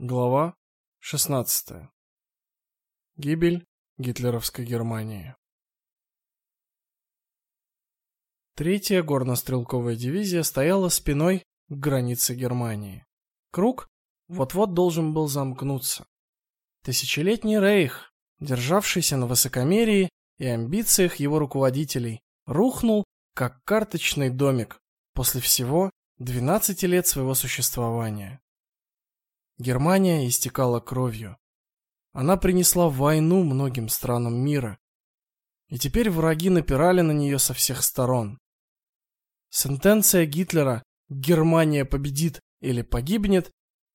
Глава 16. Гибель гитлеровской Германии. Третья горнострелковая дивизия стояла спиной к границе Германии. Круг вот-вот должен был замкнуться. Тысячелетний рейх, державшийся на высокомерии и амбициях его руководителей, рухнул как карточный домик после всего 12 лет своего существования. Германия истекала кровью. Она принесла войну многим странам мира. И теперь враги напирали на нее со всех сторон. Сентенция Гитлера «Германия победит или погибнет»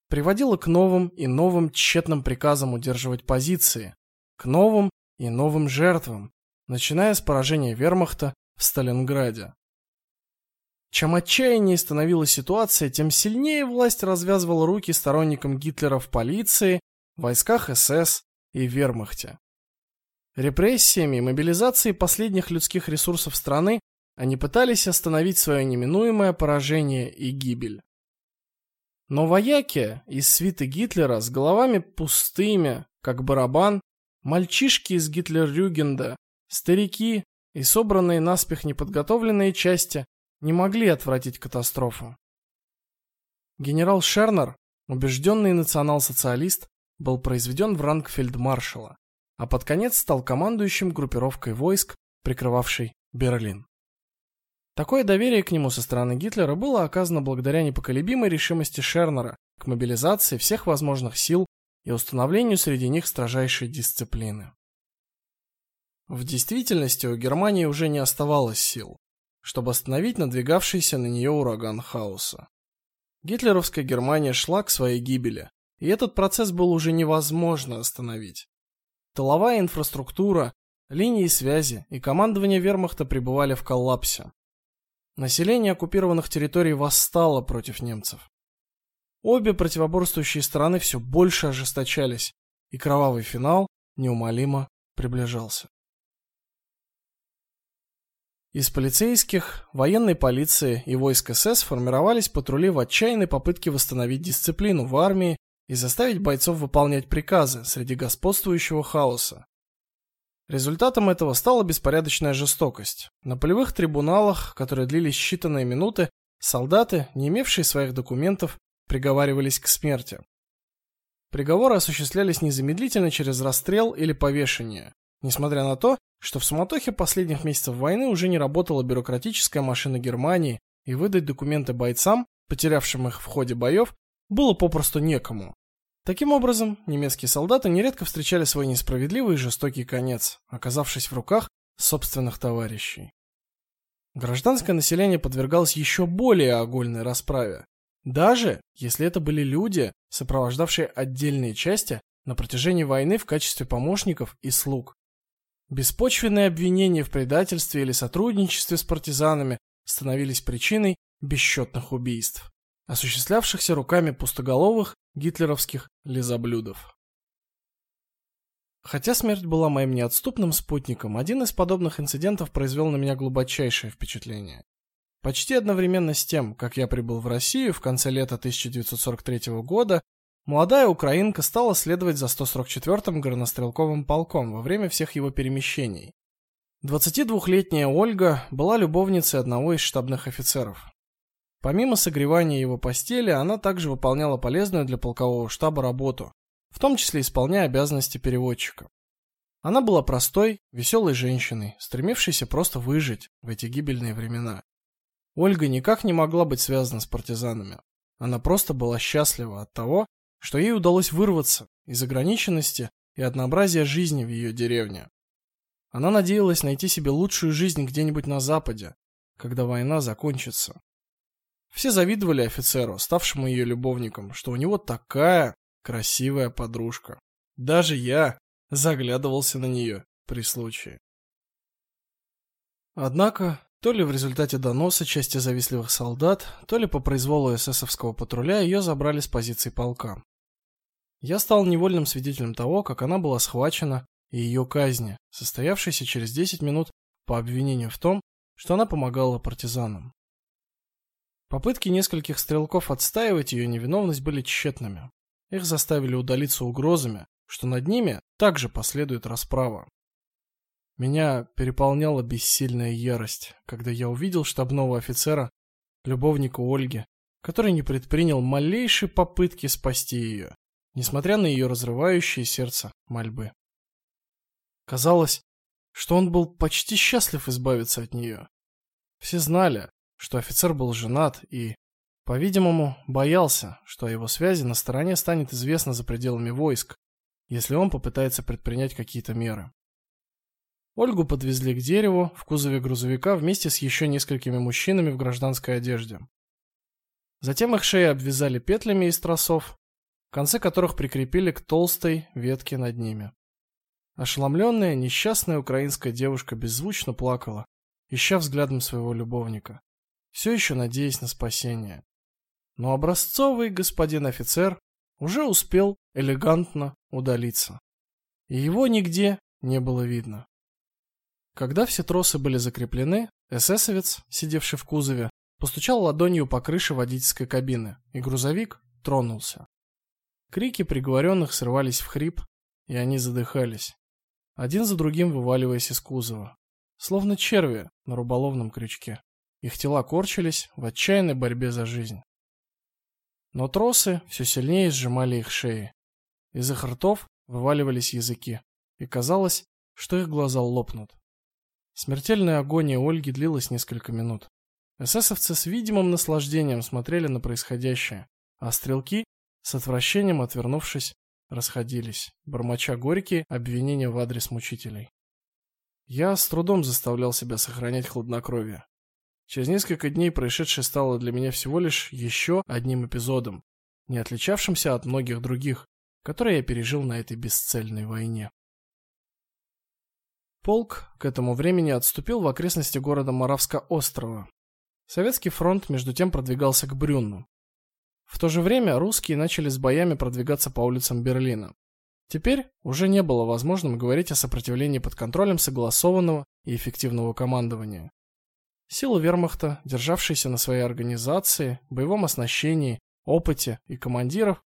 приводила к новым и новым тщетным приказам удерживать позиции, к новым и новым жертвам, начиная с поражения Вермахта в Сталинграде. Чем отчаяннее становилась ситуация, тем сильнее власть развязывала руки сторонникам Гитлера в полиции, войсках СС и Вермахте. Репрессиями и мобилизацией последних людских ресурсов страны они пытались остановить свое неминуемое поражение и гибель. Но вояки из свиты Гитлера с головами пустыми, как барабан, мальчишки из Гитлер-Рюгенда, старики и собранные наспех неподготовленные части не могли отвратить катастрофу. Генерал Шернер, убежденный национал-социалист, был произведен в ранг фельдмаршала, а под конец стал командующим группировкой войск, прикрывавшей Берлин. Такое доверие к нему со стороны Гитлера было оказано благодаря непоколебимой решимости Шернера к мобилизации всех возможных сил и установлению среди них строжайшей дисциплины. В действительности у Германии уже не оставалось сил чтобы остановить надвигавшийся на нее ураган хаоса. Гитлеровская Германия шла к своей гибели, и этот процесс был уже невозможно остановить. Тыловая инфраструктура, линии связи и командование Вермахта пребывали в коллапсе. Население оккупированных территорий восстало против немцев. Обе противоборствующие стороны все больше ожесточались, и кровавый финал неумолимо приближался. Из полицейских, военной полиции и войск СС формировались патрули в отчаянной попытке восстановить дисциплину в армии и заставить бойцов выполнять приказы среди господствующего хаоса. Результатом этого стала беспорядочная жестокость. На полевых трибуналах, которые длились считанные минуты, солдаты, не имевшие своих документов, приговаривались к смерти. Приговоры осуществлялись незамедлительно через расстрел или повешение, несмотря на то, что в суматохе последних месяцев войны уже не работала бюрократическая машина Германии, и выдать документы бойцам, потерявшим их в ходе боев, было попросту некому. Таким образом, немецкие солдаты нередко встречали свой несправедливый и жестокий конец, оказавшись в руках собственных товарищей. Гражданское население подвергалось еще более огульной расправе, даже если это были люди, сопровождавшие отдельные части на протяжении войны в качестве помощников и слуг. Беспочвенные обвинения в предательстве или сотрудничестве с партизанами становились причиной бесчетных убийств, осуществлявшихся руками пустоголовых гитлеровских лизоблюдов. Хотя смерть была моим неотступным спутником, один из подобных инцидентов произвел на меня глубочайшее впечатление. Почти одновременно с тем, как я прибыл в Россию в конце лета 1943 года, Молодая украинка стала следовать за 144-м горнострелковым полком во время всех его перемещений. 22-летняя Ольга была любовницей одного из штабных офицеров. Помимо согревания его постели, она также выполняла полезную для полкового штаба работу, в том числе исполняя обязанности переводчика. Она была простой, веселой женщиной, стремившейся просто выжить в эти гибельные времена. Ольга никак не могла быть связана с партизанами. Она просто была счастлива от того, что ей удалось вырваться из ограниченности и однообразия жизни в ее деревне. Она надеялась найти себе лучшую жизнь где-нибудь на западе, когда война закончится. Все завидовали офицеру, ставшему ее любовником, что у него такая красивая подружка. Даже я заглядывался на нее при случае. Однако, то ли в результате доноса части завистливых солдат, то ли по произволу эсэсовского патруля ее забрали с позиций полка. Я стал невольным свидетелем того, как она была схвачена и ее казни, состоявшейся через 10 минут по обвинению в том, что она помогала партизанам. Попытки нескольких стрелков отстаивать ее невиновность были тщетными. их заставили удалиться угрозами, что над ними также последует расправа. Меня переполняла бессильная ярость, когда я увидел штабного офицера, любовника Ольги, который не предпринял малейшей попытки спасти ее, несмотря на ее разрывающее сердце мольбы. Казалось, что он был почти счастлив избавиться от нее. Все знали, что офицер был женат и, по-видимому, боялся, что о его связи на стороне станет известно за пределами войск, если он попытается предпринять какие-то меры. Ольгу подвезли к дереву в кузове грузовика вместе с еще несколькими мужчинами в гражданской одежде. Затем их шеи обвязали петлями из тросов, концы которых прикрепили к толстой ветке над ними. Ошеломленная, несчастная украинская девушка беззвучно плакала, ища взглядом своего любовника, все еще надеясь на спасение. Но образцовый господин офицер уже успел элегантно удалиться, и его нигде не было видно. Когда все тросы были закреплены, эсэсовец, сидевший в кузове, постучал ладонью по крыше водительской кабины, и грузовик тронулся. Крики приговоренных срывались в хрип, и они задыхались, один за другим вываливаясь из кузова, словно черви на рыболовном крючке. Их тела корчились в отчаянной борьбе за жизнь. Но тросы все сильнее сжимали их шеи. Из их ртов вываливались языки, и казалось, что их глаза лопнут. Смертельная агония Ольги длилась несколько минут. Эсэсовцы с видимым наслаждением смотрели на происходящее, а стрелки, с отвращением отвернувшись, расходились, бормоча горькие обвинения в адрес мучителей. Я с трудом заставлял себя сохранять хладнокровие. Через несколько дней происшедшее стало для меня всего лишь еще одним эпизодом, не отличавшимся от многих других, которые я пережил на этой бесцельной войне. Полк к этому времени отступил в окрестности города Моравска-острова. Советский фронт между тем продвигался к Брюнну. В то же время русские начали с боями продвигаться по улицам Берлина. Теперь уже не было возможным говорить о сопротивлении под контролем согласованного и эффективного командования. Силы Вермахта, державшиеся на своей организации, боевом оснащении, опыте и командиров,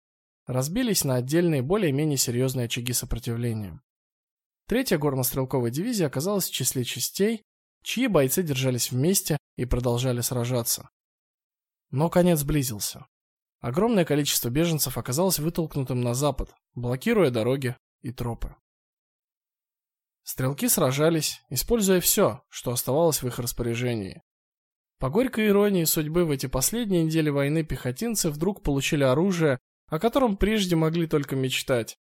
разбились на отдельные более-менее серьезные очаги сопротивления. Третья горнострелковая дивизия оказалась в числе частей, чьи бойцы держались вместе и продолжали сражаться. Но конец близился. Огромное количество беженцев оказалось вытолкнутым на запад, блокируя дороги и тропы. Стрелки сражались, используя все, что оставалось в их распоряжении. По горькой иронии судьбы в эти последние недели войны пехотинцы вдруг получили оружие, о котором прежде могли только мечтать.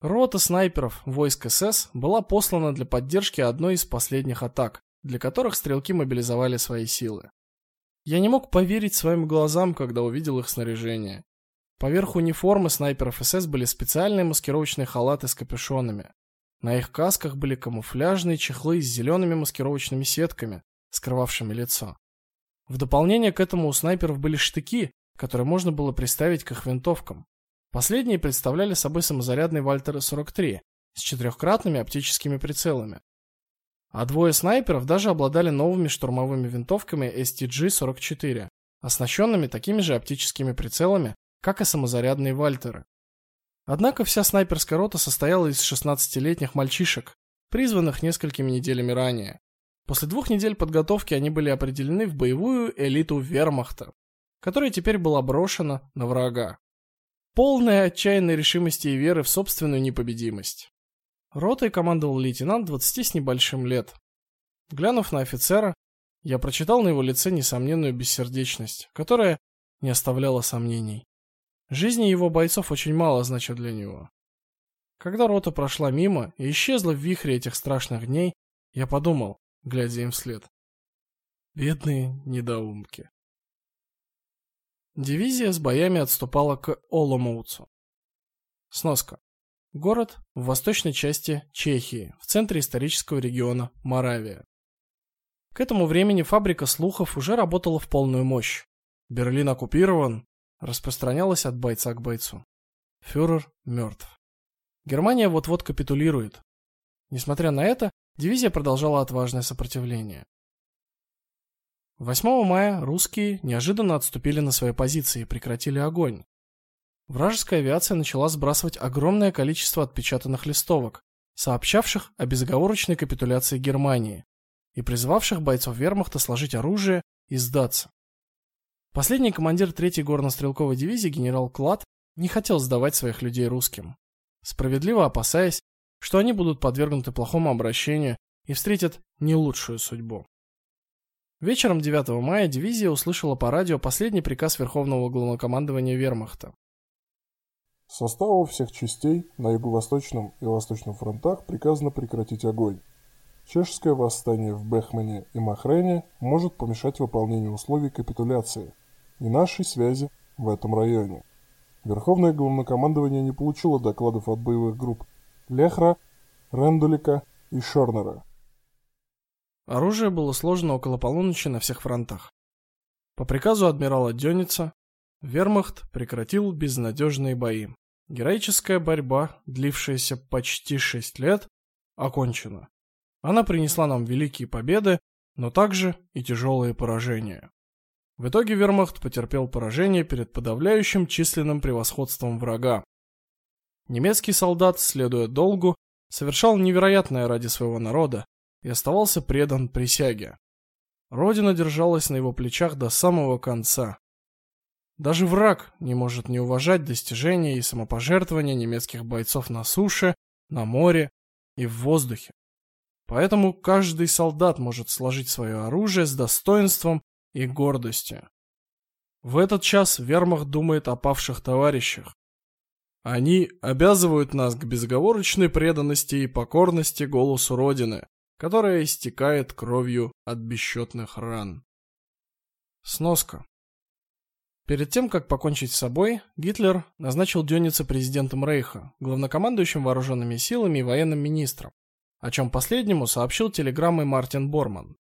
Рота снайперов войск СС была послана для поддержки одной из последних атак, для которых стрелки мобилизовали свои силы. Я не мог поверить своим глазам, когда увидел их снаряжение. Поверх униформы снайперов СС были специальные маскировочные халаты с капюшонами. На их касках были камуфляжные чехлы с зелеными маскировочными сетками, скрывавшими лицо. В дополнение к этому у снайперов были штыки, которые можно было приставить к их винтовкам. Последние представляли собой самозарядный Вальтер 43 с четырехкратными оптическими прицелами. А двое снайперов даже обладали новыми штурмовыми винтовками STG-44, оснащенными такими же оптическими прицелами, как и самозарядные Вальтеры. Однако вся снайперская рота состояла из 16-летних мальчишек, призванных несколькими неделями ранее. После двух недель подготовки они были определены в боевую элиту Вермахта, которая теперь была брошена на врага полная отчаянной решимости и веры в собственную непобедимость. Ротой командовал лейтенант 20 с небольшим лет. Глянув на офицера, я прочитал на его лице несомненную бессердечность, которая не оставляла сомнений. Жизни его бойцов очень мало значат для него. Когда рота прошла мимо и исчезла в вихре этих страшных дней, я подумал, глядя им вслед: бедные недоумки. Дивизия с боями отступала к Оломоуцу. Сноска. Город в восточной части Чехии, в центре исторического региона Моравия. К этому времени фабрика слухов уже работала в полную мощь. Берлин оккупирован, распространялась от бойца к бойцу. Фюрер мертв. Германия вот-вот капитулирует. Несмотря на это, дивизия продолжала отважное сопротивление. 8 мая русские неожиданно отступили на свои позиции и прекратили огонь. Вражеская авиация начала сбрасывать огромное количество отпечатанных листовок, сообщавших о безоговорочной капитуляции Германии и призывавших бойцов Вермахта сложить оружие и сдаться. Последний командир 3-й горно-стрелковой дивизии генерал Клад не хотел сдавать своих людей русским, справедливо опасаясь, что они будут подвергнуты плохому обращению и встретят не лучшую судьбу. Вечером 9 мая дивизия услышала по радио последний приказ Верховного главнокомандования Вермахта. Составу всех частей на юго-восточном и восточном фронтах приказано прекратить огонь. Чешское восстание в Бехмане и Махрене может помешать выполнению условий капитуляции и нашей связи в этом районе. Верховное главнокомандование не получило докладов от боевых групп Лехра, Рендулика и Шорнера. Оружие было сложено около полуночи на всех фронтах. По приказу адмирала Дёница Вермахт прекратил безнадежные бои. Героическая борьба, длившаяся почти шесть лет, окончена. Она принесла нам великие победы, но также и тяжелые поражения. В итоге Вермахт потерпел поражение перед подавляющим численным превосходством врага. Немецкий солдат, следуя долгу, совершал невероятное ради своего народа и оставался предан присяге. Родина держалась на его плечах до самого конца. Даже враг не может не уважать достижения и самопожертвования немецких бойцов на суше, на море и в воздухе. Поэтому каждый солдат может сложить свое оружие с достоинством и гордостью. В этот час Вермахт думает о павших товарищах. Они обязывают нас к безоговорочной преданности и покорности голосу Родины, которая истекает кровью от бесчетных ран. Сноска. Перед тем, как покончить с собой, Гитлер назначил Дёница президентом Рейха, главнокомандующим вооруженными силами и военным министром, о чем последнему сообщил телеграммой Мартин Борман.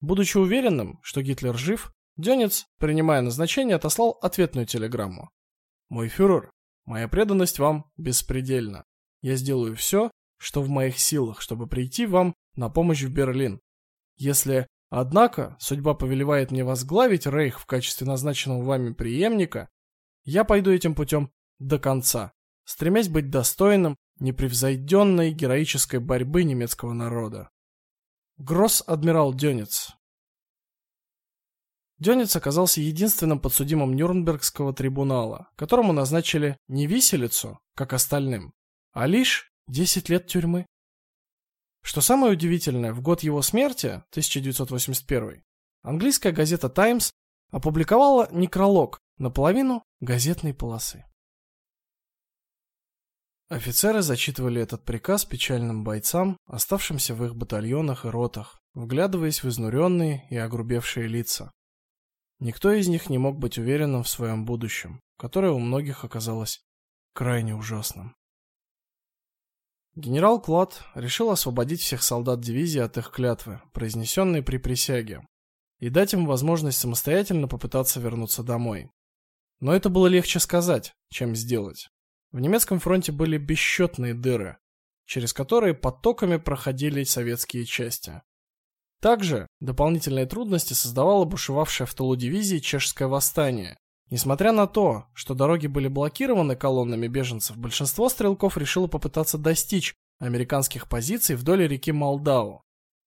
Будучи уверенным, что Гитлер жив, Дёнец, принимая назначение, отослал ответную телеграмму. Мой фюрер, моя преданность вам беспредельна. Я сделаю все, что в моих силах, чтобы прийти вам на помощь в Берлин. Если, однако, судьба повелевает мне возглавить рейх в качестве назначенного вами преемника, я пойду этим путем до конца, стремясь быть достойным непревзойденной героической борьбы немецкого народа. Гросс-адмирал Дёнец. Дёнец оказался единственным подсудимым Нюрнбергского трибунала, которому назначили не виселицу, как остальным, а лишь 10 лет тюрьмы. Что самое удивительное, в год его смерти, 1981, английская газета Times опубликовала некролог наполовину газетной полосы. Офицеры зачитывали этот приказ печальным бойцам, оставшимся в их батальонах и ротах, вглядываясь в изнуренные и огрубевшие лица. Никто из них не мог быть уверенным в своем будущем, которое у многих оказалось крайне ужасным. Генерал Клад решил освободить всех солдат дивизии от их клятвы, произнесенной при присяге, и дать им возможность самостоятельно попытаться вернуться домой. Но это было легче сказать, чем сделать. В немецком фронте были бесчетные дыры, через которые потоками проходили советские части. Также дополнительные трудности создавало бушевавшее в тылу дивизии чешское восстание. Несмотря на то, что дороги были блокированы колоннами беженцев, большинство стрелков решило попытаться достичь американских позиций вдоль реки Молдау,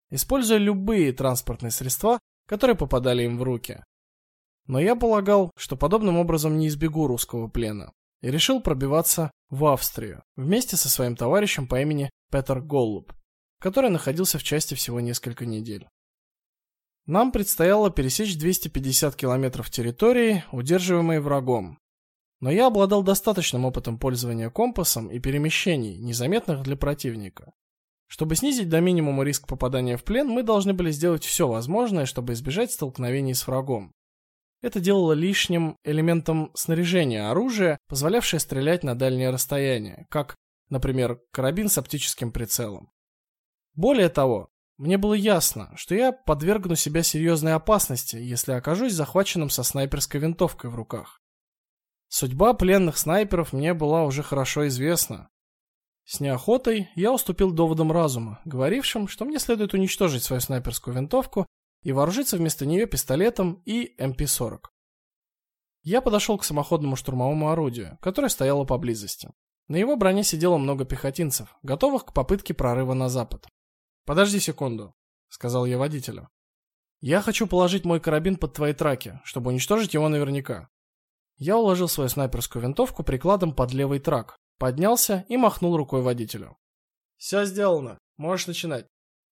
используя любые транспортные средства, которые попадали им в руки. Но я полагал, что подобным образом не избегу русского плена и решил пробиваться в Австрию вместе со своим товарищем по имени Петер Голуб, который находился в части всего несколько недель. Нам предстояло пересечь 250 километров территории, удерживаемой врагом. Но я обладал достаточным опытом пользования компасом и перемещений, незаметных для противника. Чтобы снизить до минимума риск попадания в плен, мы должны были сделать все возможное, чтобы избежать столкновений с врагом. Это делало лишним элементом снаряжения оружия, позволявшее стрелять на дальнее расстояние, как, например, карабин с оптическим прицелом. Более того, мне было ясно, что я подвергну себя серьезной опасности, если окажусь захваченным со снайперской винтовкой в руках. Судьба пленных снайперов мне была уже хорошо известна. С неохотой я уступил доводам разума, говорившим, что мне следует уничтожить свою снайперскую винтовку и вооружиться вместо нее пистолетом и МП-40. Я подошел к самоходному штурмовому орудию, которое стояло поблизости. На его броне сидело много пехотинцев, готовых к попытке прорыва на запад. "Подожди секунду", сказал я водителю. "Я хочу положить мой карабин под твои траки, чтобы уничтожить его наверняка". Я уложил свою снайперскую винтовку прикладом под левый трак, поднялся и махнул рукой водителю. «Все сделано. Можешь начинать".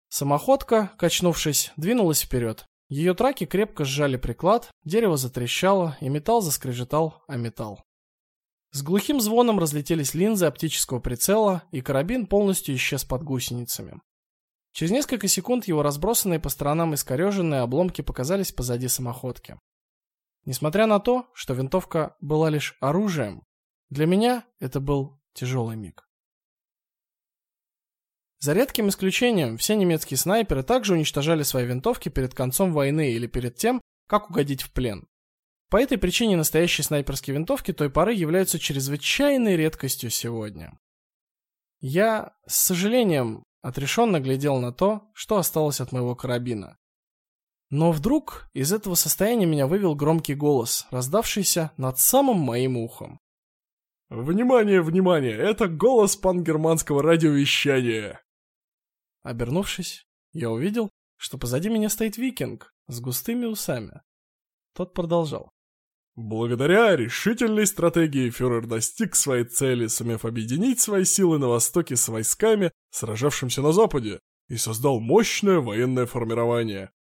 Самоходка, качнувшись, двинулась вперед. Ее траки крепко сжали приклад, дерево затрещало, и металл заскрежетал о металл. С глухим звоном разлетелись линзы оптического прицела, и карабин полностью исчез под гусеницами. Через несколько секунд его разбросанные по сторонам искореженные обломки показались позади самоходки. Несмотря на то, что винтовка была лишь оружием, для меня это был тяжелый миг. За редким исключением, все немецкие снайперы также уничтожали свои винтовки перед концом войны или перед тем, как угодить в плен. По этой причине настоящие снайперские винтовки той поры являются чрезвычайной редкостью сегодня. Я, с сожалением, отрешенно глядел на то, что осталось от моего карабина. Но вдруг из этого состояния меня вывел громкий голос, раздавшийся над самым моим ухом. Внимание, внимание, это голос пангерманского радиовещания. Обернувшись, я увидел, что позади меня стоит викинг с густыми усами. Тот продолжал. Благодаря решительной стратегии фюрер достиг своей цели, сумев объединить свои силы на востоке с войсками, сражавшимся на западе, и создал мощное военное формирование.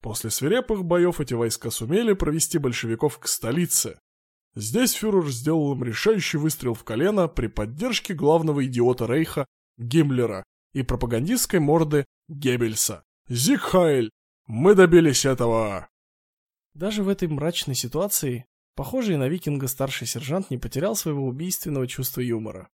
После свирепых боев эти войска сумели провести большевиков к столице. Здесь фюрер сделал им решающий выстрел в колено при поддержке главного идиота Рейха Гиммлера, и пропагандистской морды Геббельса. Зигхайль! Мы добились этого! Даже в этой мрачной ситуации, похожий на викинга старший сержант не потерял своего убийственного чувства юмора.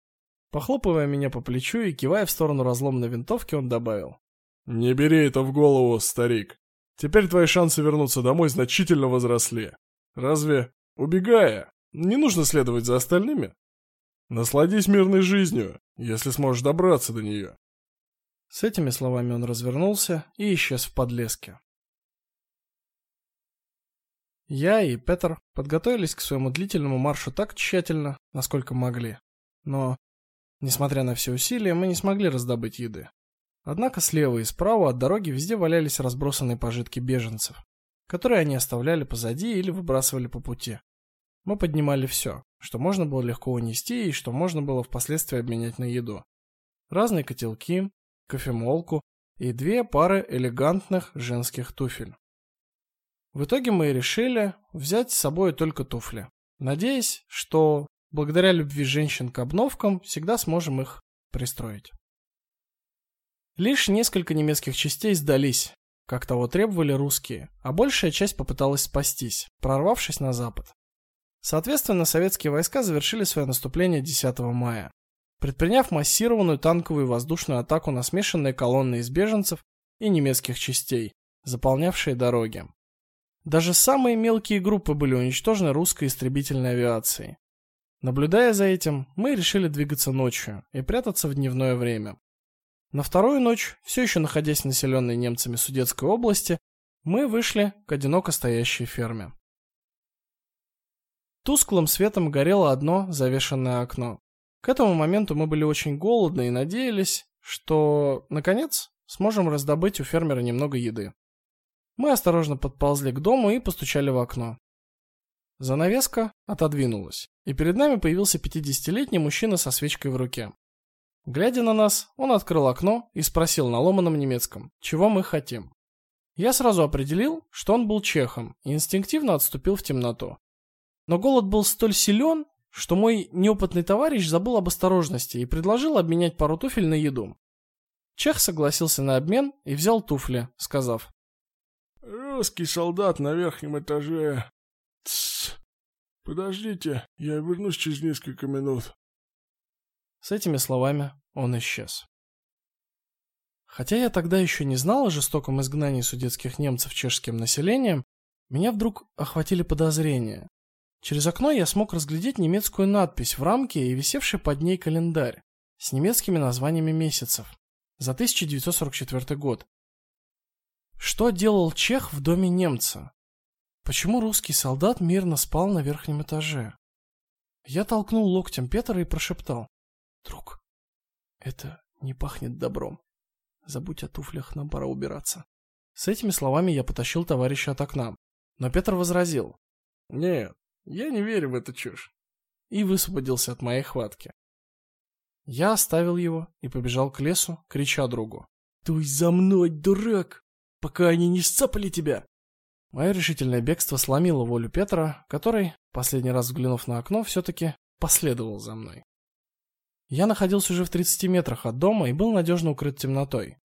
Похлопывая меня по плечу и кивая в сторону разломной винтовки, он добавил. «Не бери это в голову, старик. Теперь твои шансы вернуться домой значительно возросли. Разве, убегая, не нужно следовать за остальными? Насладись мирной жизнью, если сможешь добраться до нее. С этими словами он развернулся и исчез в подлеске. Я и Петр подготовились к своему длительному маршу так тщательно, насколько могли. Но, несмотря на все усилия, мы не смогли раздобыть еды. Однако слева и справа от дороги везде валялись разбросанные пожитки беженцев, которые они оставляли позади или выбрасывали по пути. Мы поднимали все, что можно было легко унести и что можно было впоследствии обменять на еду. Разные котелки, кофемолку и две пары элегантных женских туфель. В итоге мы решили взять с собой только туфли, надеясь, что благодаря любви женщин к обновкам всегда сможем их пристроить. Лишь несколько немецких частей сдались, как того требовали русские, а большая часть попыталась спастись, прорвавшись на запад. Соответственно, советские войска завершили свое наступление 10 мая предприняв массированную танковую и воздушную атаку на смешанные колонны из беженцев и немецких частей, заполнявшие дороги. Даже самые мелкие группы были уничтожены русской истребительной авиацией. Наблюдая за этим, мы решили двигаться ночью и прятаться в дневное время. На вторую ночь, все еще находясь в населенной немцами Судетской области, мы вышли к одиноко стоящей ферме. Тусклым светом горело одно завешенное окно. К этому моменту мы были очень голодны и надеялись, что наконец сможем раздобыть у фермера немного еды. Мы осторожно подползли к дому и постучали в окно. Занавеска отодвинулась, и перед нами появился пятидесятилетний мужчина со свечкой в руке. Глядя на нас, он открыл окно и спросил на ломаном немецком, чего мы хотим. Я сразу определил, что он был чехом, и инстинктивно отступил в темноту. Но голод был столь силен, что мой неопытный товарищ забыл об осторожности и предложил обменять пару туфель на еду. Чех согласился на обмен и взял туфли, сказав: "Русский солдат на верхнем этаже. Тс. Подождите, я вернусь через несколько минут". С этими словами он исчез. Хотя я тогда еще не знал о жестоком изгнании судетских немцев чешским населением, меня вдруг охватили подозрения. Через окно я смог разглядеть немецкую надпись в рамке и висевший под ней календарь с немецкими названиями месяцев за 1944 год. Что делал чех в доме немца? Почему русский солдат мирно спал на верхнем этаже? Я толкнул локтем Петра и прошептал: "Друг, это не пахнет добром. Забудь о туфлях, нам пора убираться". С этими словами я потащил товарища от окна, но Петр возразил: "Нет, я не верю в эту чушь". И высвободился от моей хватки. Я оставил его и побежал к лесу, крича другу: "Туй за мной, дурак, пока они не сцапали тебя!" Мое решительное бегство сломило волю Петра, который, последний раз взглянув на окно, все таки последовал за мной. Я находился уже в 30 метрах от дома и был надежно укрыт темнотой.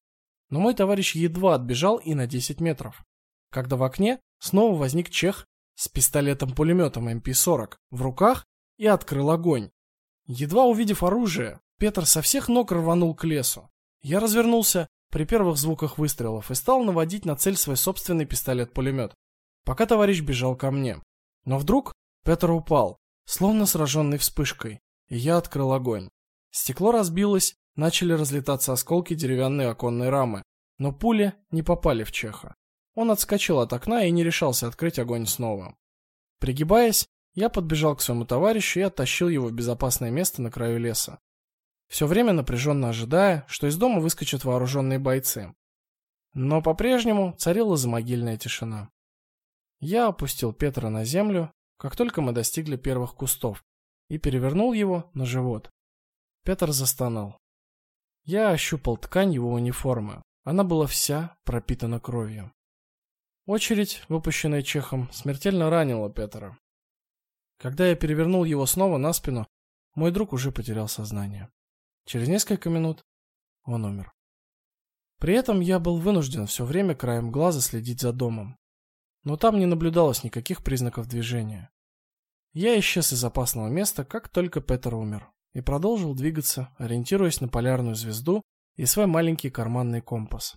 Но мой товарищ едва отбежал и на 10 метров, когда в окне снова возник чех с пистолетом-пулеметом MP40 эм в руках и открыл огонь. Едва увидев оружие, Петр со всех ног рванул к лесу. Я развернулся при первых звуках выстрелов и стал наводить на цель свой собственный пистолет-пулемет, пока товарищ бежал ко мне. Но вдруг Петр упал, словно сраженный вспышкой, и я открыл огонь. Стекло разбилось, начали разлетаться осколки деревянной оконной рамы, но пули не попали в Чеха. Он отскочил от окна и не решался открыть огонь снова. Пригибаясь, я подбежал к своему товарищу и оттащил его в безопасное место на краю леса все время напряженно ожидая, что из дома выскочат вооруженные бойцы. Но по-прежнему царила замогильная тишина. Я опустил Петра на землю, как только мы достигли первых кустов, и перевернул его на живот. Петр застонал. Я ощупал ткань его униформы. Она была вся пропитана кровью. Очередь, выпущенная чехом, смертельно ранила Петра. Когда я перевернул его снова на спину, мой друг уже потерял сознание. Через несколько минут он умер. При этом я был вынужден все время краем глаза следить за домом. Но там не наблюдалось никаких признаков движения. Я исчез из опасного места, как только Петер умер, и продолжил двигаться, ориентируясь на полярную звезду и свой маленький карманный компас.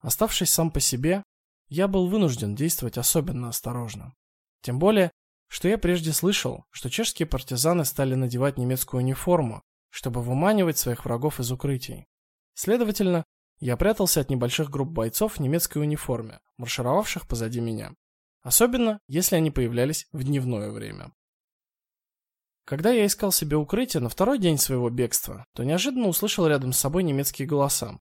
Оставшись сам по себе, я был вынужден действовать особенно осторожно. Тем более, что я прежде слышал, что чешские партизаны стали надевать немецкую униформу, чтобы выманивать своих врагов из укрытий. Следовательно, я прятался от небольших групп бойцов в немецкой униформе, маршировавших позади меня. Особенно, если они появлялись в дневное время. Когда я искал себе укрытие на второй день своего бегства, то неожиданно услышал рядом с собой немецкие голоса.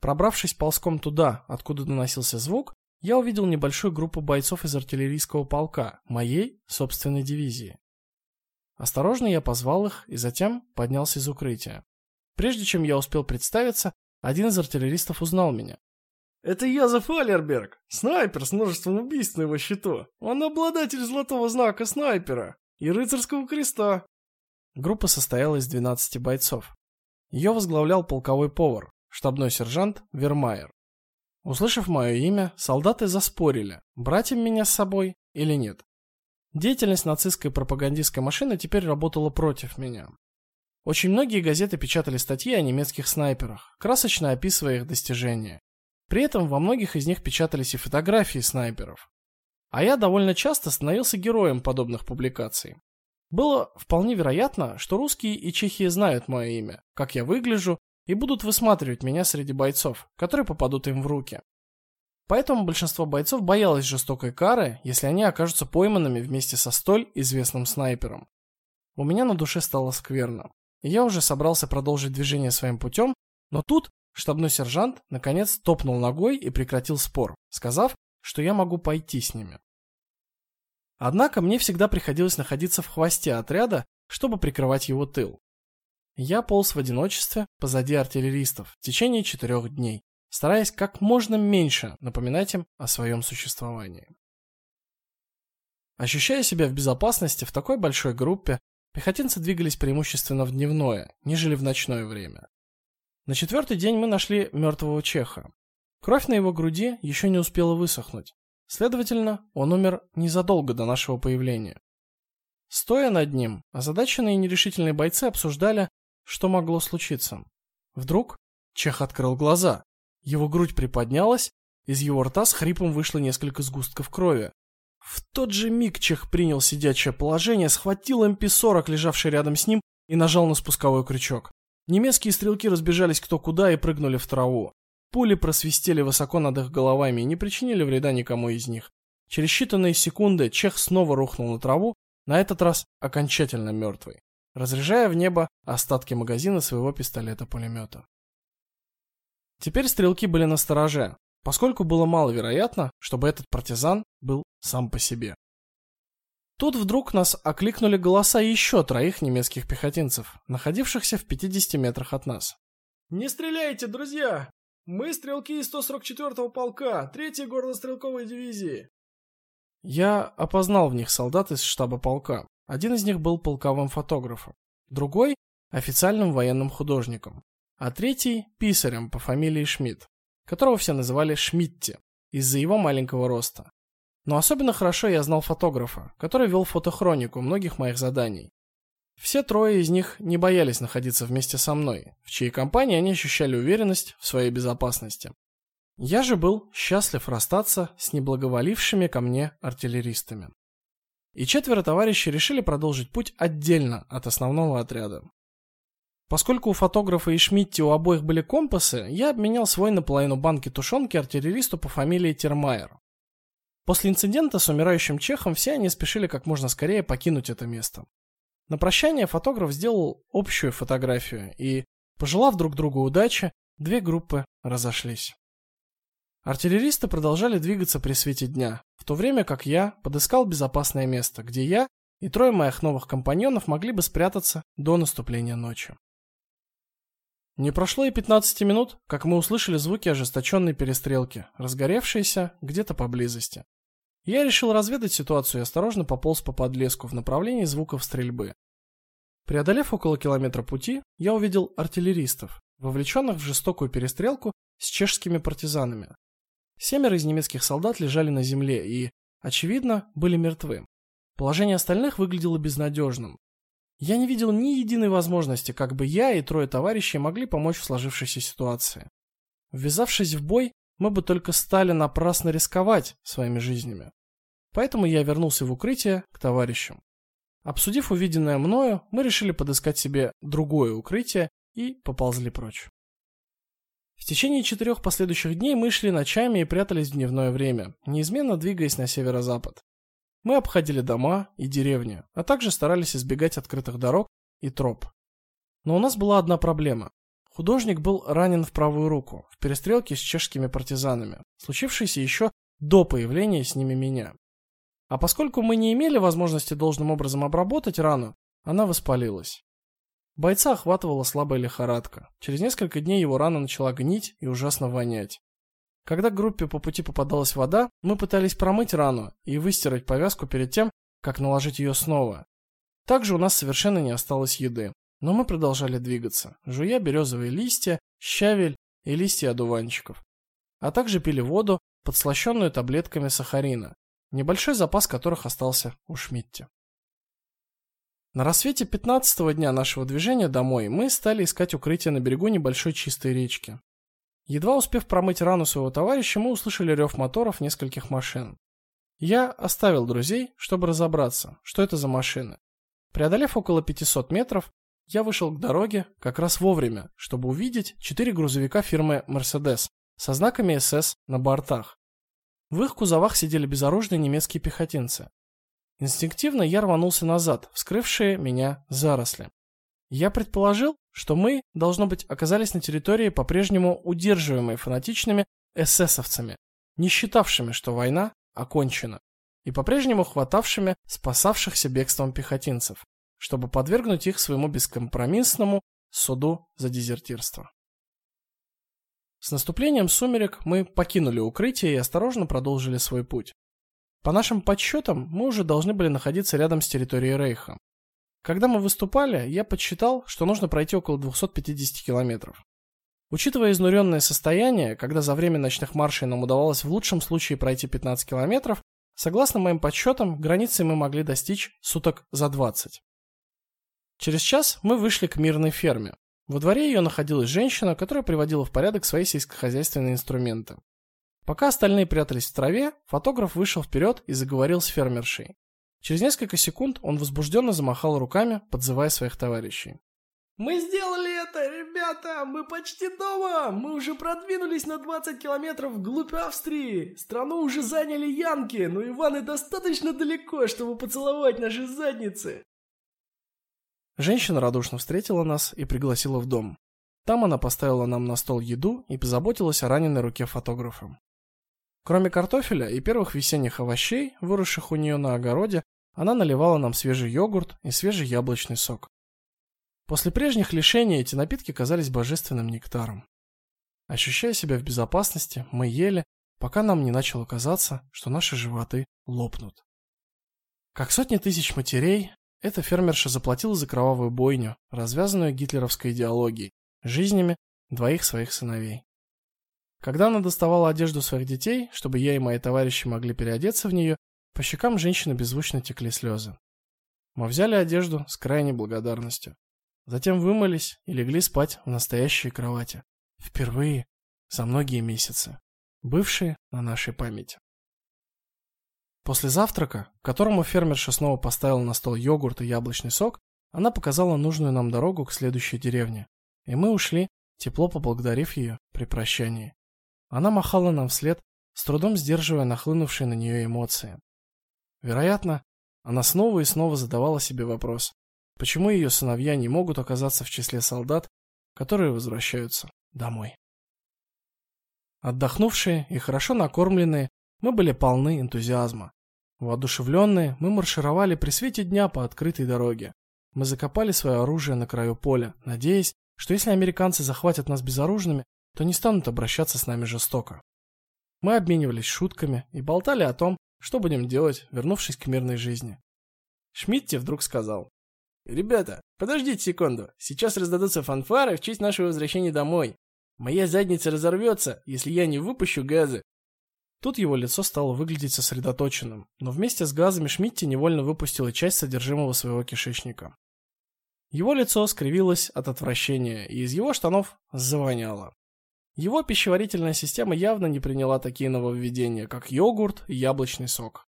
Пробравшись ползком туда, откуда доносился звук, я увидел небольшую группу бойцов из артиллерийского полка, моей собственной дивизии. Осторожно я позвал их и затем поднялся из укрытия. Прежде чем я успел представиться, один из артиллеристов узнал меня. Это Язов Алерберг, снайпер с множеством убийств на его счету. Он обладатель золотого знака снайпера и рыцарского креста. Группа состояла из 12 бойцов. Ее возглавлял полковой повар, штабной сержант Вермайер. Услышав мое имя, солдаты заспорили, брать им меня с собой или нет. Деятельность нацистской пропагандистской машины теперь работала против меня. Очень многие газеты печатали статьи о немецких снайперах, красочно описывая их достижения. При этом во многих из них печатались и фотографии снайперов. А я довольно часто становился героем подобных публикаций. Было вполне вероятно, что русские и чехи знают мое имя, как я выгляжу и будут высматривать меня среди бойцов, которые попадут им в руки. Поэтому большинство бойцов боялось жестокой кары, если они окажутся пойманными вместе со столь известным снайпером. У меня на душе стало скверно. Я уже собрался продолжить движение своим путем, но тут штабной сержант наконец топнул ногой и прекратил спор, сказав, что я могу пойти с ними. Однако мне всегда приходилось находиться в хвосте отряда, чтобы прикрывать его тыл. Я полз в одиночестве позади артиллеристов в течение четырех дней, стараясь как можно меньше напоминать им о своем существовании. Ощущая себя в безопасности в такой большой группе, пехотинцы двигались преимущественно в дневное, нежели в ночное время. На четвертый день мы нашли мертвого чеха. Кровь на его груди еще не успела высохнуть. Следовательно, он умер незадолго до нашего появления. Стоя над ним, озадаченные и нерешительные бойцы обсуждали, что могло случиться. Вдруг чех открыл глаза. Его грудь приподнялась, из его рта с хрипом вышло несколько сгустков крови. В тот же миг Чех принял сидячее положение, схватил МП-40, лежавший рядом с ним, и нажал на спусковой крючок. Немецкие стрелки разбежались кто куда и прыгнули в траву. Пули просвистели высоко над их головами и не причинили вреда никому из них. через считанные секунды чех снова рухнул на траву, на этот раз окончательно мертвый, разряжая в небо остатки магазина своего пистолета-пулемета. Теперь стрелки были на стороже, поскольку было маловероятно, чтобы этот партизан был сам по себе. Тут вдруг нас окликнули голоса еще троих немецких пехотинцев, находившихся в 50 метрах от нас. «Не стреляйте, друзья! Мы стрелки из 144-го полка, 3-й горно-стрелковой дивизии!» Я опознал в них солдат из штаба полка. Один из них был полковым фотографом, другой официальным военным художником, а третий писарем по фамилии Шмидт, которого все называли Шмидти из-за его маленького роста. Но особенно хорошо я знал фотографа, который вел фотохронику многих моих заданий. Все трое из них не боялись находиться вместе со мной, в чьей компании они ощущали уверенность в своей безопасности. Я же был счастлив расстаться с неблаговолившими ко мне артиллеристами. И четверо товарищей решили продолжить путь отдельно от основного отряда. Поскольку у фотографа и Шмидти у обоих были компасы, я обменял свой наполовину банки тушенки артиллеристу по фамилии Термайер. После инцидента с умирающим чехом все они спешили как можно скорее покинуть это место. На прощание фотограф сделал общую фотографию, и, пожелав друг другу удачи, две группы разошлись. Артиллеристы продолжали двигаться при свете дня, в то время как я подыскал безопасное место, где я и трое моих новых компаньонов могли бы спрятаться до наступления ночи. Не прошло и 15 минут, как мы услышали звуки ожесточенной перестрелки, разгоревшиеся где-то поблизости. Я решил разведать ситуацию и осторожно пополз по подлеску в направлении звуков стрельбы. Преодолев около километра пути, я увидел артиллеристов, вовлеченных в жестокую перестрелку с чешскими партизанами. Семеро из немецких солдат лежали на земле и, очевидно, были мертвы. Положение остальных выглядело безнадежным. Я не видел ни единой возможности, как бы я и трое товарищей могли помочь в сложившейся ситуации. Ввязавшись в бой, мы бы только стали напрасно рисковать своими жизнями. Поэтому я вернулся в укрытие к товарищам. Обсудив увиденное мною, мы решили подыскать себе другое укрытие и поползли прочь. В течение четырех последующих дней мы шли ночами и прятались в дневное время, неизменно двигаясь на северо-запад. Мы обходили дома и деревни, а также старались избегать открытых дорог и троп. Но у нас была одна проблема. Художник был ранен в правую руку в перестрелке с чешскими партизанами, случившейся еще до появления с ними меня. А поскольку мы не имели возможности должным образом обработать рану, она воспалилась. Бойца охватывала слабая лихорадка. Через несколько дней его рана начала гнить и ужасно вонять. Когда группе по пути попадалась вода, мы пытались промыть рану и выстирать повязку перед тем, как наложить ее снова. Также у нас совершенно не осталось еды. Но мы продолжали двигаться, жуя березовые листья, щавель и листья одуванчиков. А также пили воду, подслащенную таблетками сахарина, небольшой запас которых остался у Шмидти. На рассвете 15-го дня нашего движения домой мы стали искать укрытие на берегу небольшой чистой речки. Едва успев промыть рану своего товарища, мы услышали рев моторов нескольких машин. Я оставил друзей, чтобы разобраться, что это за машины. Преодолев около 500 метров, я вышел к дороге как раз вовремя, чтобы увидеть четыре грузовика фирмы Mercedes со знаками СС на бортах. В их кузовах сидели безоружные немецкие пехотинцы. Инстинктивно я рванулся назад, вскрывшие меня заросли. Я предположил, что мы, должно быть, оказались на территории по-прежнему удерживаемой фанатичными эсэсовцами, не считавшими, что война окончена, и по-прежнему хватавшими спасавшихся бегством пехотинцев чтобы подвергнуть их своему бескомпромиссному суду за дезертирство. С наступлением сумерек мы покинули укрытие и осторожно продолжили свой путь. По нашим подсчетам, мы уже должны были находиться рядом с территорией Рейха. Когда мы выступали, я подсчитал, что нужно пройти около 250 километров. Учитывая изнуренное состояние, когда за время ночных маршей нам удавалось в лучшем случае пройти 15 километров, согласно моим подсчетам, границы мы могли достичь суток за 20. Через час мы вышли к мирной ферме. Во дворе ее находилась женщина, которая приводила в порядок свои сельскохозяйственные инструменты. Пока остальные прятались в траве, фотограф вышел вперед и заговорил с фермершей. Через несколько секунд он возбужденно замахал руками, подзывая своих товарищей. Мы сделали это, ребята! Мы почти дома! Мы уже продвинулись на 20 километров вглубь Австрии! Страну уже заняли янки, но Иваны достаточно далеко, чтобы поцеловать наши задницы!» Женщина радушно встретила нас и пригласила в дом. Там она поставила нам на стол еду и позаботилась о раненой руке фотографа. Кроме картофеля и первых весенних овощей, выросших у нее на огороде, она наливала нам свежий йогурт и свежий яблочный сок. После прежних лишений эти напитки казались божественным нектаром. Ощущая себя в безопасности, мы ели, пока нам не начало казаться, что наши животы лопнут. Как сотни тысяч матерей, эта фермерша заплатила за кровавую бойню, развязанную гитлеровской идеологией, жизнями двоих своих сыновей. Когда она доставала одежду своих детей, чтобы я и мои товарищи могли переодеться в нее, по щекам женщины беззвучно текли слезы. Мы взяли одежду с крайней благодарностью. Затем вымылись и легли спать в настоящей кровати. Впервые за многие месяцы, бывшие на нашей памяти. После завтрака, которому фермерша снова поставила на стол йогурт и яблочный сок, она показала нужную нам дорогу к следующей деревне, и мы ушли, тепло поблагодарив ее при прощании. Она махала нам вслед, с трудом сдерживая нахлынувшие на нее эмоции. Вероятно, она снова и снова задавала себе вопрос: Почему ее сыновья не могут оказаться в числе солдат, которые возвращаются домой? Отдохнувшие и хорошо накормленные, мы были полны энтузиазма. Воодушевленные, мы маршировали при свете дня по открытой дороге. Мы закопали свое оружие на краю поля, надеясь, что если американцы захватят нас безоружными, то не станут обращаться с нами жестоко. Мы обменивались шутками и болтали о том, что будем делать, вернувшись к мирной жизни. Шмидти вдруг сказал: Ребята, подождите секунду. Сейчас раздадутся фанфары в честь нашего возвращения домой. Моя задница разорвется, если я не выпущу газы. Тут его лицо стало выглядеть сосредоточенным, но вместе с газами Шмидти невольно выпустила часть содержимого своего кишечника. Его лицо скривилось от отвращения, и из его штанов завоняло. Его пищеварительная система явно не приняла такие нововведения, как йогурт и яблочный сок.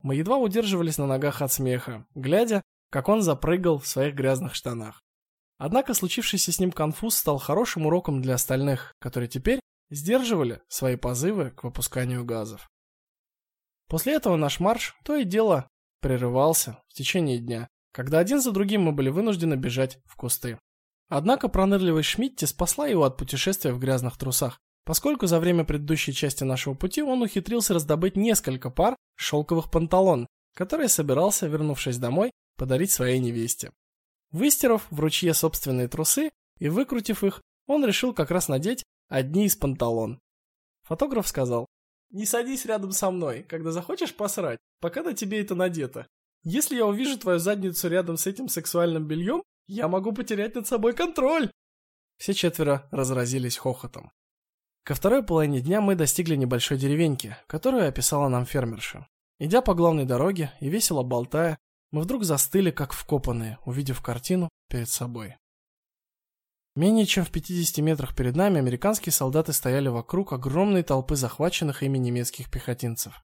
Мы едва удерживались на ногах от смеха, глядя, как он запрыгал в своих грязных штанах. Однако случившийся с ним конфуз стал хорошим уроком для остальных, которые теперь сдерживали свои позывы к выпусканию газов. После этого наш марш то и дело прерывался в течение дня, когда один за другим мы были вынуждены бежать в кусты. Однако пронырливость Шмидти спасла его от путешествия в грязных трусах, поскольку за время предыдущей части нашего пути он ухитрился раздобыть несколько пар шелковых панталон, которые собирался, вернувшись домой, подарить своей невесте. Выстирав в ручье собственные трусы и выкрутив их, он решил как раз надеть одни из панталон. Фотограф сказал: "Не садись рядом со мной, когда захочешь посрать, пока на тебе это надето. Если я увижу твою задницу рядом с этим сексуальным бельем, я могу потерять над собой контроль". Все четверо разразились хохотом. Ко второй половине дня мы достигли небольшой деревеньки, которую описала нам фермерша. Идя по главной дороге и весело болтая, мы вдруг застыли, как вкопанные, увидев картину перед собой. Менее чем в 50 метрах перед нами американские солдаты стояли вокруг огромной толпы захваченных ими немецких пехотинцев.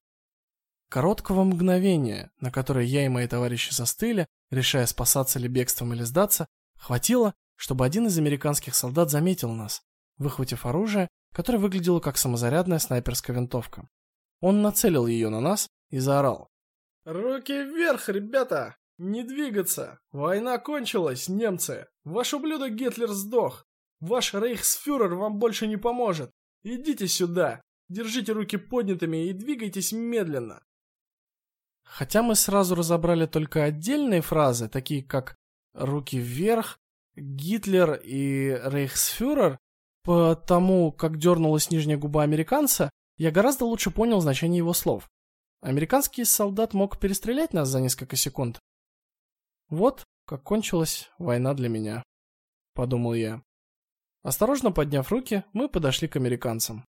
Короткого мгновения, на которое я и мои товарищи застыли, решая спасаться ли бегством или сдаться, хватило, чтобы один из американских солдат заметил нас, выхватив оружие, которое выглядело как самозарядная снайперская винтовка. Он нацелил ее на нас и заорал: Руки вверх, ребята! Не двигаться! Война кончилась, немцы! Ваш ублюдок Гитлер сдох! Ваш рейхсфюрер вам больше не поможет! Идите сюда! Держите руки поднятыми и двигайтесь медленно!» Хотя мы сразу разобрали только отдельные фразы, такие как «руки вверх», «Гитлер» и «рейхсфюрер», по тому, как дернулась нижняя губа американца, я гораздо лучше понял значение его слов. Американский солдат мог перестрелять нас за несколько секунд. Вот как кончилась война для меня, подумал я. Осторожно подняв руки, мы подошли к американцам.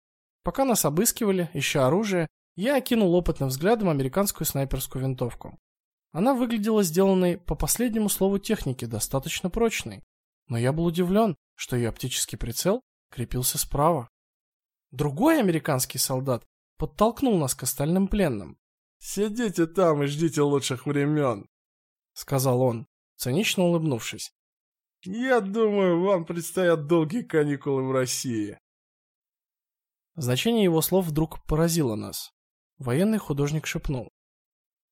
Пока нас обыскивали, ища оружие, я окинул опытным взглядом американскую снайперскую винтовку. Она выглядела сделанной по последнему слову техники, достаточно прочной, но я был удивлен, что ее оптический прицел крепился справа. Другой американский солдат подтолкнул нас к остальным пленным. «Сидите там и ждите лучших времен», — сказал он, цинично улыбнувшись. Я думаю, вам предстоят долгие каникулы в России. Значение его слов вдруг поразило нас. Военный художник шепнул: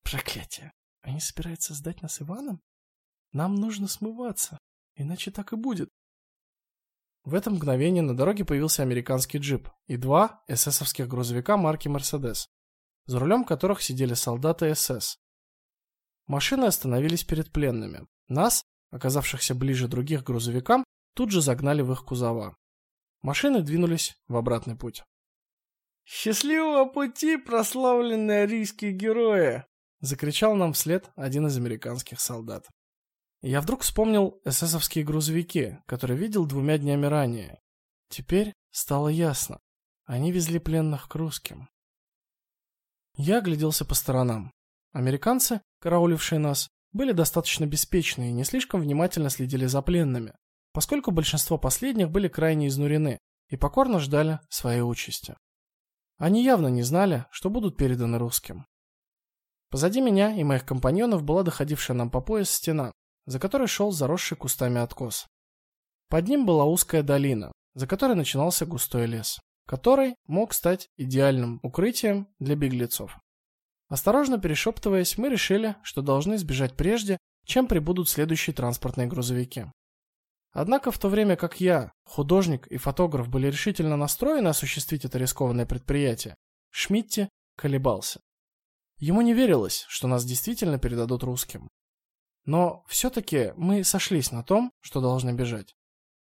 "Проклятие! Они собираются сдать нас Иваном? Нам нужно смываться, иначе так и будет". В это мгновение на дороге появился американский джип и два эсэсовских грузовика марки Mercedes, за рулем которых сидели солдаты СС. Машины остановились перед пленными. Нас, оказавшихся ближе других грузовикам, тут же загнали в их кузова. Машины двинулись в обратный путь. Счастливого пути, прославленные арийские герои, закричал нам вслед один из американских солдат. Я вдруг вспомнил эсэсовские грузовики, которые видел двумя днями ранее. Теперь стало ясно. Они везли пленных к русским. Я огляделся по сторонам. Американцы, караулившие нас, были достаточно беспечны и не слишком внимательно следили за пленными, поскольку большинство последних были крайне изнурены и покорно ждали своей участи. Они явно не знали, что будут переданы русским. Позади меня и моих компаньонов была доходившая нам по пояс стена, за которой шел заросший кустами откос. Под ним была узкая долина, за которой начинался густой лес, который мог стать идеальным укрытием для беглецов. Осторожно перешептываясь, мы решили, что должны сбежать прежде, чем прибудут следующие транспортные грузовики. Однако в то время как я, художник и фотограф были решительно настроены осуществить это рискованное предприятие, Шмидти колебался. Ему не верилось, что нас действительно передадут русским. Но все таки мы сошлись на том, что должны бежать.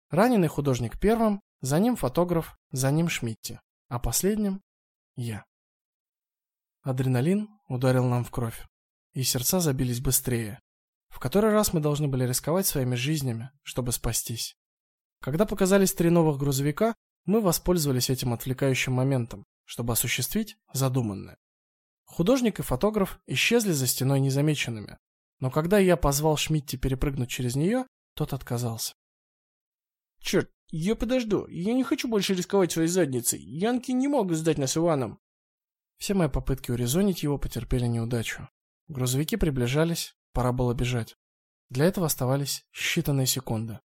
Раненый художник первым, за ним фотограф, за ним Шмидти, а последним я. Адреналин ударил нам в кровь, и сердца забились быстрее. В который раз мы должны были рисковать своими жизнями, чтобы спастись. Когда показались три новых грузовика, мы воспользовались этим отвлекающим моментом, чтобы осуществить задуманное. Художник и фотограф исчезли за стеной незамеченными, но когда я позвал Шмидти перепрыгнуть через нее, тот отказался. Черт, я подожду. Я не хочу больше рисковать своей задницей. Янки не могут сдать нас Иваном. Все мои попытки урезонить его потерпели неудачу. Грузовики приближались, Пора было бежать. Для этого оставались считанные секунды.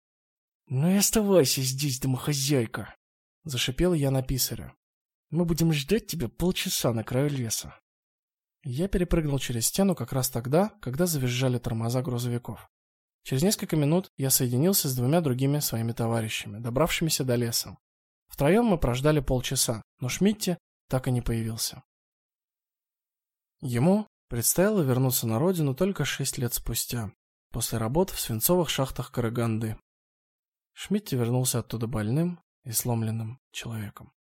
«Ну и оставайся здесь, домохозяйка!» Зашипел я на писаря. «Мы будем ждать тебя полчаса на краю леса». Я перепрыгнул через стену как раз тогда, когда завизжали тормоза грузовиков. Через несколько минут я соединился с двумя другими своими товарищами, добравшимися до леса. Втроем мы прождали полчаса, но Шмидти так и не появился. Ему Предстояло вернуться на родину только шесть лет спустя, после работы в свинцовых шахтах Караганды. Шмидти вернулся оттуда больным и сломленным человеком.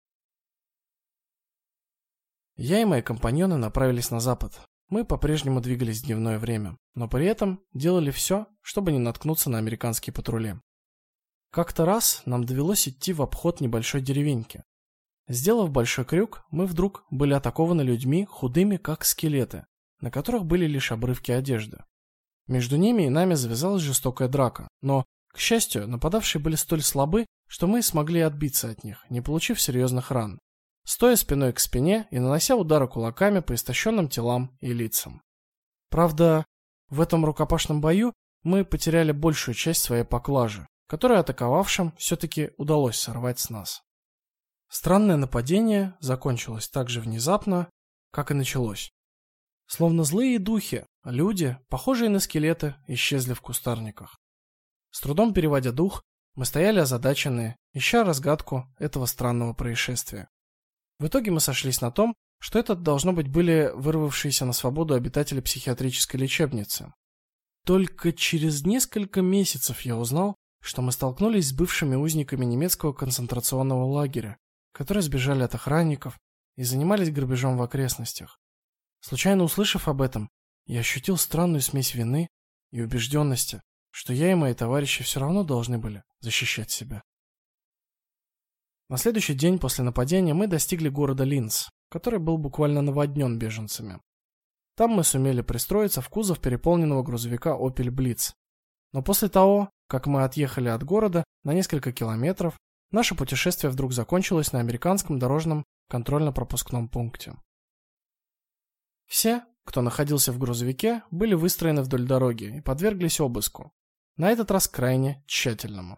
Я и мои компаньоны направились на запад. Мы по-прежнему двигались в дневное время, но при этом делали все, чтобы не наткнуться на американские патрули. Как-то раз нам довелось идти в обход небольшой деревеньки. Сделав большой крюк, мы вдруг были атакованы людьми, худыми как скелеты, на которых были лишь обрывки одежды. Между ними и нами завязалась жестокая драка, но, к счастью, нападавшие были столь слабы, что мы смогли отбиться от них, не получив серьезных ран, стоя спиной к спине и нанося удары кулаками по истощенным телам и лицам. Правда, в этом рукопашном бою мы потеряли большую часть своей поклажи, которую атаковавшим все таки удалось сорвать с нас. Странное нападение закончилось так же внезапно, как и началось. Словно злые духи, люди, похожие на скелеты, исчезли в кустарниках. С трудом переводя дух, мы стояли озадаченные, ища разгадку этого странного происшествия. В итоге мы сошлись на том, что это должно быть были вырвавшиеся на свободу обитатели психиатрической лечебницы. Только через несколько месяцев я узнал, что мы столкнулись с бывшими узниками немецкого концентрационного лагеря, которые сбежали от охранников и занимались грабежом в окрестностях. Случайно услышав об этом, я ощутил странную смесь вины и убежденности, что я и мои товарищи все равно должны были защищать себя. На следующий день после нападения мы достигли города Линц, который был буквально наводнен беженцами. Там мы сумели пристроиться в кузов переполненного грузовика Opel Blitz. Но после того, как мы отъехали от города на несколько километров, наше путешествие вдруг закончилось на американском дорожном контрольно-пропускном пункте. Все, кто находился в грузовике, были выстроены вдоль дороги и подверглись обыску. на этот раз крайне тщательному.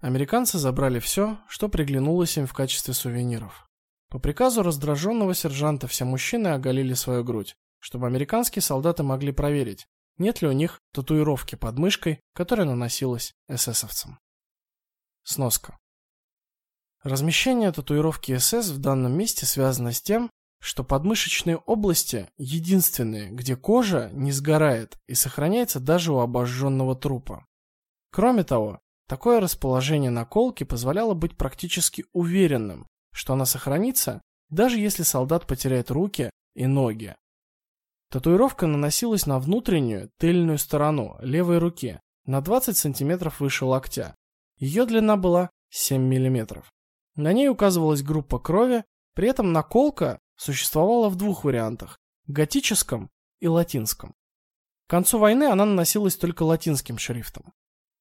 Американцы забрали все, что приглянулось им в качестве сувениров. По приказу раздраженного сержанта все мужчины оголили свою грудь, чтобы американские солдаты могли проверить, нет ли у них татуировки под мышкой, которая наносилась эсэсовцам. Сноска. Размещение татуировки СС в данном месте связано с тем, что подмышечные области единственные, где кожа не сгорает и сохраняется даже у обожженного трупа. Кроме того, такое расположение наколки позволяло быть практически уверенным, что она сохранится, даже если солдат потеряет руки и ноги. Татуировка наносилась на внутреннюю тыльную сторону левой руки, на 20 см выше локтя. Ее длина была 7 мм. На ней указывалась группа крови, при этом наколка существовала в двух вариантах: готическом и латинском. К концу войны она наносилась только латинским шрифтом.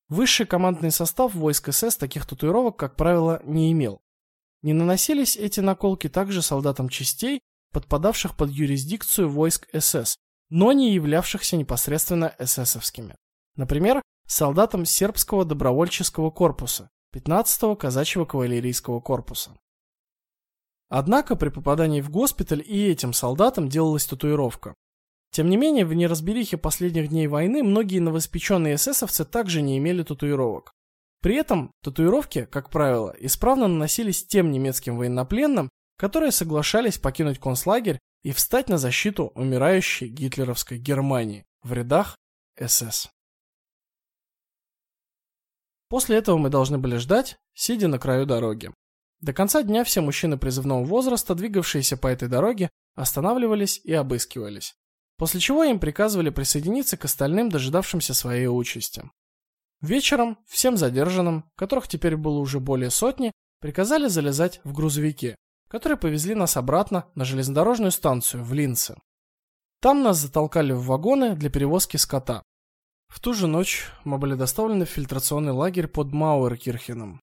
Высший командный состав войск СС таких татуировок, как правило, не имел. Не наносились эти наколки также солдатам частей, подпадавших под юрисдикцию войск СС, но не являвшихся непосредственно эсэсовскими. Например, солдатам сербского добровольческого корпуса, 15-го казачьего кавалерийского корпуса. Однако при попадании в госпиталь и этим солдатам делалась татуировка. Тем не менее, в неразберихе последних дней войны многие новоиспеченные эсэсовцы также не имели татуировок. При этом татуировки, как правило, исправно наносились тем немецким военнопленным, которые соглашались покинуть концлагерь и встать на защиту умирающей гитлеровской Германии в рядах СС. После этого мы должны были ждать, сидя на краю дороги. До конца дня все мужчины призывного возраста, двигавшиеся по этой дороге, останавливались и обыскивались. После чего им приказывали присоединиться к остальным, дожидавшимся своей участи. Вечером всем задержанным, которых теперь было уже более сотни, приказали залезать в грузовики, которые повезли нас обратно на железнодорожную станцию в Линце. Там нас затолкали в вагоны для перевозки скота. В ту же ночь мы были доставлены в фильтрационный лагерь под Мауэркирхеном,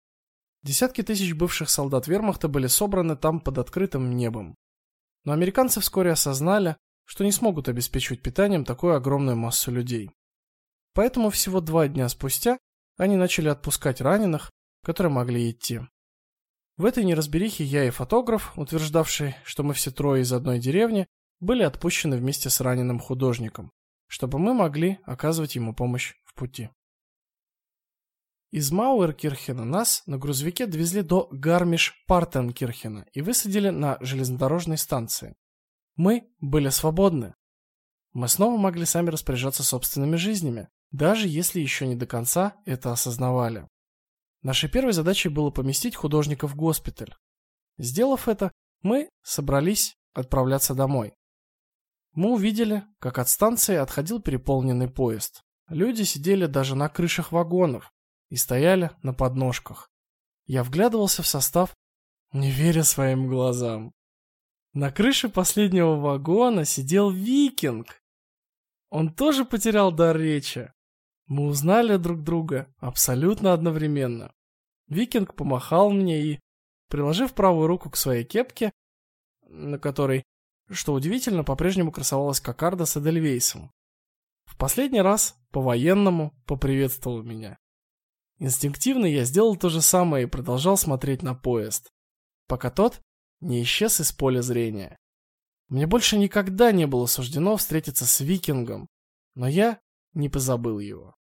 Десятки тысяч бывших солдат Вермахта были собраны там под открытым небом. Но американцы вскоре осознали, что не смогут обеспечивать питанием такую огромную массу людей. Поэтому всего два дня спустя они начали отпускать раненых, которые могли идти. В этой неразберихе я и фотограф, утверждавший, что мы все трое из одной деревни, были отпущены вместе с раненым художником, чтобы мы могли оказывать ему помощь в пути. Из Мауэркирхена нас на грузовике довезли до Гармиш-Партенкирхена и высадили на железнодорожной станции. Мы были свободны. Мы снова могли сами распоряжаться собственными жизнями, даже если еще не до конца это осознавали. Нашей первой задачей было поместить художника в госпиталь. Сделав это, мы собрались отправляться домой. Мы увидели, как от станции отходил переполненный поезд. Люди сидели даже на крышах вагонов, и стояли на подножках. Я вглядывался в состав, не веря своим глазам. На крыше последнего вагона сидел викинг. Он тоже потерял дар речи. Мы узнали друг друга абсолютно одновременно. Викинг помахал мне и, приложив правую руку к своей кепке, на которой, что удивительно, по-прежнему красовалась кокарда с эдельвейсом, в последний раз по-военному поприветствовал меня. Инстинктивно я сделал то же самое и продолжал смотреть на поезд, пока тот не исчез из поля зрения. Мне больше никогда не было суждено встретиться с викингом, но я не позабыл его.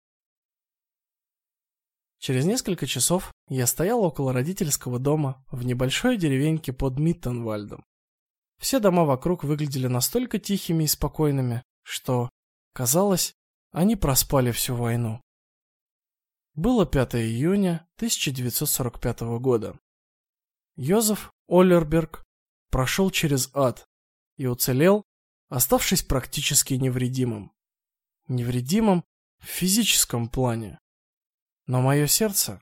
Через несколько часов я стоял около родительского дома в небольшой деревеньке под Миттенвальдом. Все дома вокруг выглядели настолько тихими и спокойными, что, казалось, они проспали всю войну. Было 5 июня 1945 года. Йозеф Оллерберг прошел через ад и уцелел, оставшись практически невредимым. Невредимым в физическом плане. Но мое сердце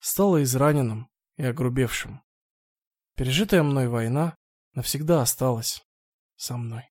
стало израненным и огрубевшим. Пережитая мной война навсегда осталась со мной.